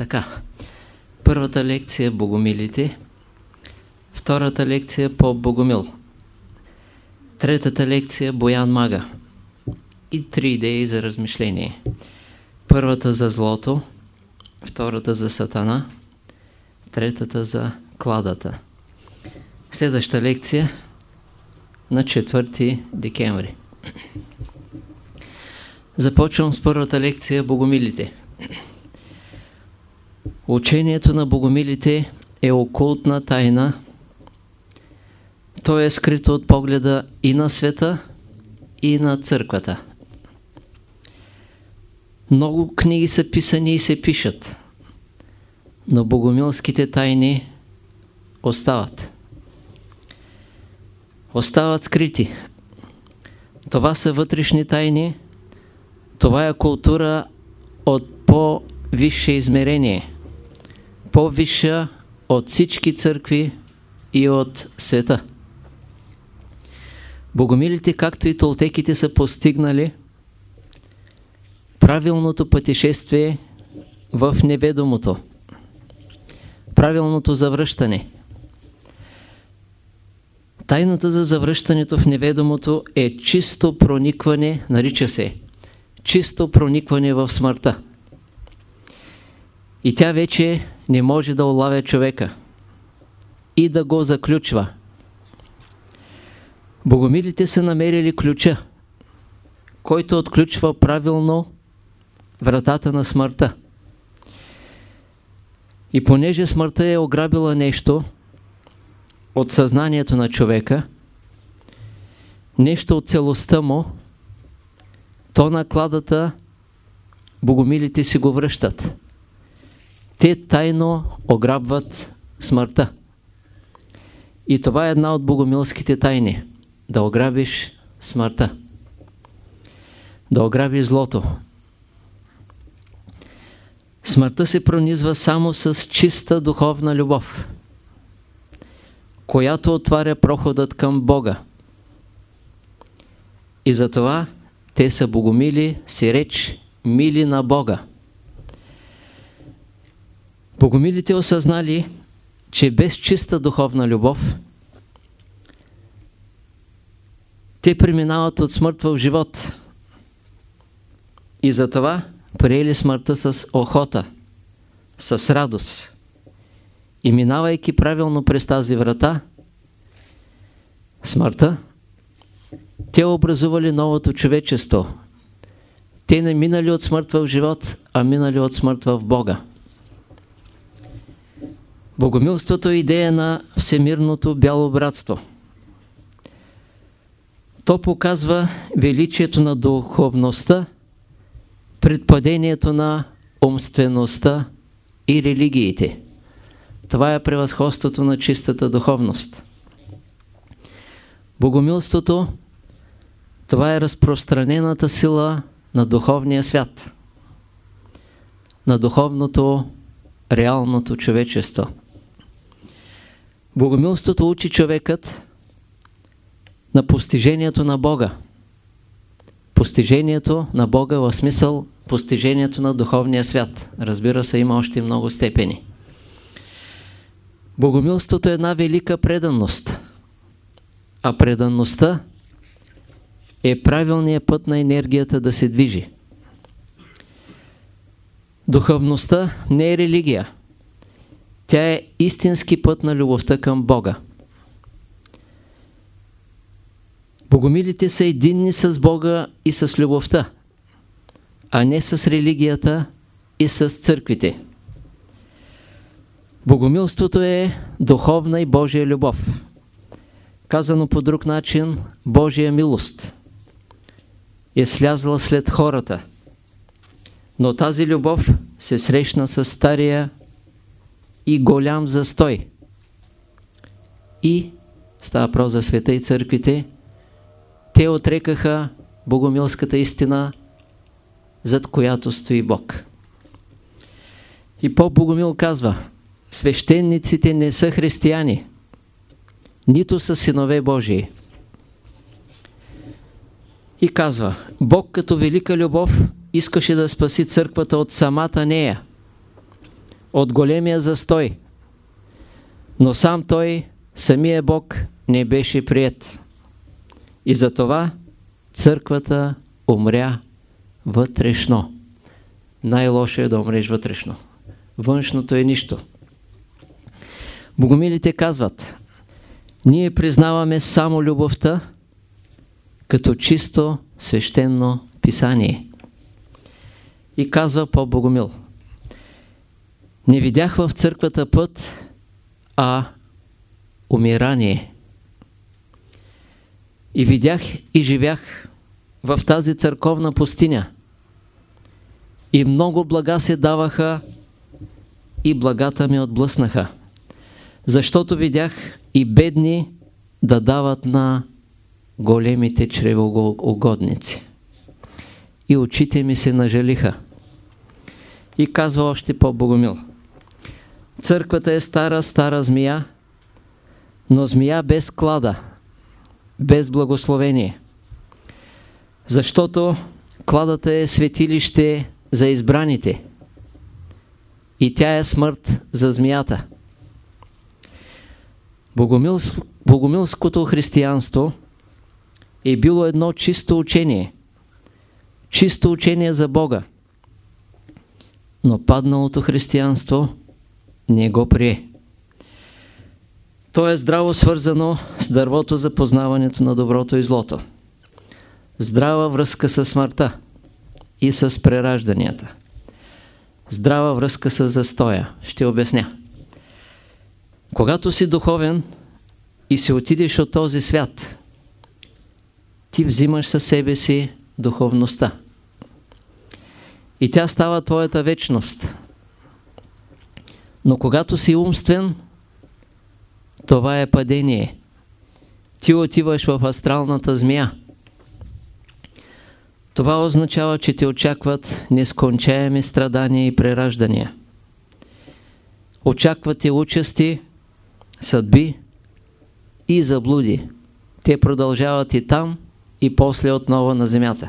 Така. Първата лекция е Богомилите. Втората лекция е по Богомил. Третата лекция е Боян Мага. И три идеи за размишление. Първата за злото, втората за сатана, третата за кладата. Следваща лекция на 4 декември. Започвам с първата лекция Богомилите. Учението на богомилите е окултна тайна. То е скрито от погледа и на света, и на църквата. Много книги са писани и се пишат, но богомилските тайни остават. Остават скрити. Това са вътрешни тайни, това е култура от по-висше измерение – по-висша от всички църкви и от света. Богомилите, както и толтеките, са постигнали правилното пътешествие в неведомото, правилното завръщане. Тайната за завръщането в неведомото е чисто проникване, нарича се, чисто проникване в смъртта. И тя вече не може да улавя човека и да го заключва. Богомилите са намерили ключа, който отключва правилно вратата на смъртта. И понеже смъртта е ограбила нещо от съзнанието на човека, нещо от целостта му, то накладата богомилите си го връщат те тайно ограбват смъртта. И това е една от богомилските тайни. Да ограбиш смъртта. Да ограбиш злото. Смъртта се пронизва само с чиста духовна любов, която отваря проходът към Бога. И затова те са богомили, си реч, мили на Бога. Богомилите осъзнали, че без чиста духовна любов те преминават от смърт в живот. И затова приели смъртта с охота, с радост. И минавайки правилно през тази врата, смъртта, те образували новото човечество. Те не минали от смърт в живот, а минали от смърт в Бога. Богомилството е идея на всемирното бяло братство. То показва величието на духовността, предпадението на умствеността и религиите. Това е превъзходството на чистата духовност. Богомилството това е разпространената сила на духовния свят, на духовното, реалното човечество. Богомилството учи човекът на постижението на Бога. Постижението на Бога в смисъл постижението на духовния свят. Разбира се, има още много степени. Богомилството е една велика преданност. А преданността е правилният път на енергията да се движи. Духовността не е религия. Тя е истински път на любовта към Бога. Богомилите са единни с Бога и с любовта, а не с религията и с църквите. Богомилството е духовна и Божия любов. Казано по друг начин, Божия милост е слязла след хората. Но тази любов се срещна с стария и голям застой. И, става про за света и църквите, те отрекаха богомилската истина, зад която стои Бог. И по-богомил казва, свещениците не са християни, нито са синове Божии. И казва, Бог като велика любов искаше да спаси църквата от самата нея, от големия застой, но сам той, самия Бог, не беше прият. И затова църквата умря вътрешно. Най-лошо е да умреш вътрешно. Външното е нищо. Богомилите казват, ние признаваме само любовта като чисто свещено писание. И казва по Богомил, не видях в църквата път, а умирание. И видях и живях в тази църковна пустиня. И много блага се даваха и благата ми отблъснаха. Защото видях и бедни да дават на големите чревоугодници. И очите ми се нажалиха. И казва още по-богомил. Църквата е стара, стара змия, но змия без клада, без благословение. Защото кладата е светилище за избраните и тя е смърт за змията. Богомилск, богомилското християнство е било едно чисто учение. Чисто учение за Бога. Но падналото християнство не го прие. То е здраво свързано с дървото за познаването на доброто и злото. Здрава връзка с смъртта и с преражданията. Здрава връзка с застоя. Ще обясня. Когато си духовен и се отидеш от този свят, ти взимаш със себе си духовността. И тя става твоята вечност. Но когато си умствен, това е падение. Ти отиваш в астралната змия. Това означава, че те очакват нескончаеми страдания и прераждания. Очаквате участи, съдби и заблуди. Те продължават и там, и после отново на земята.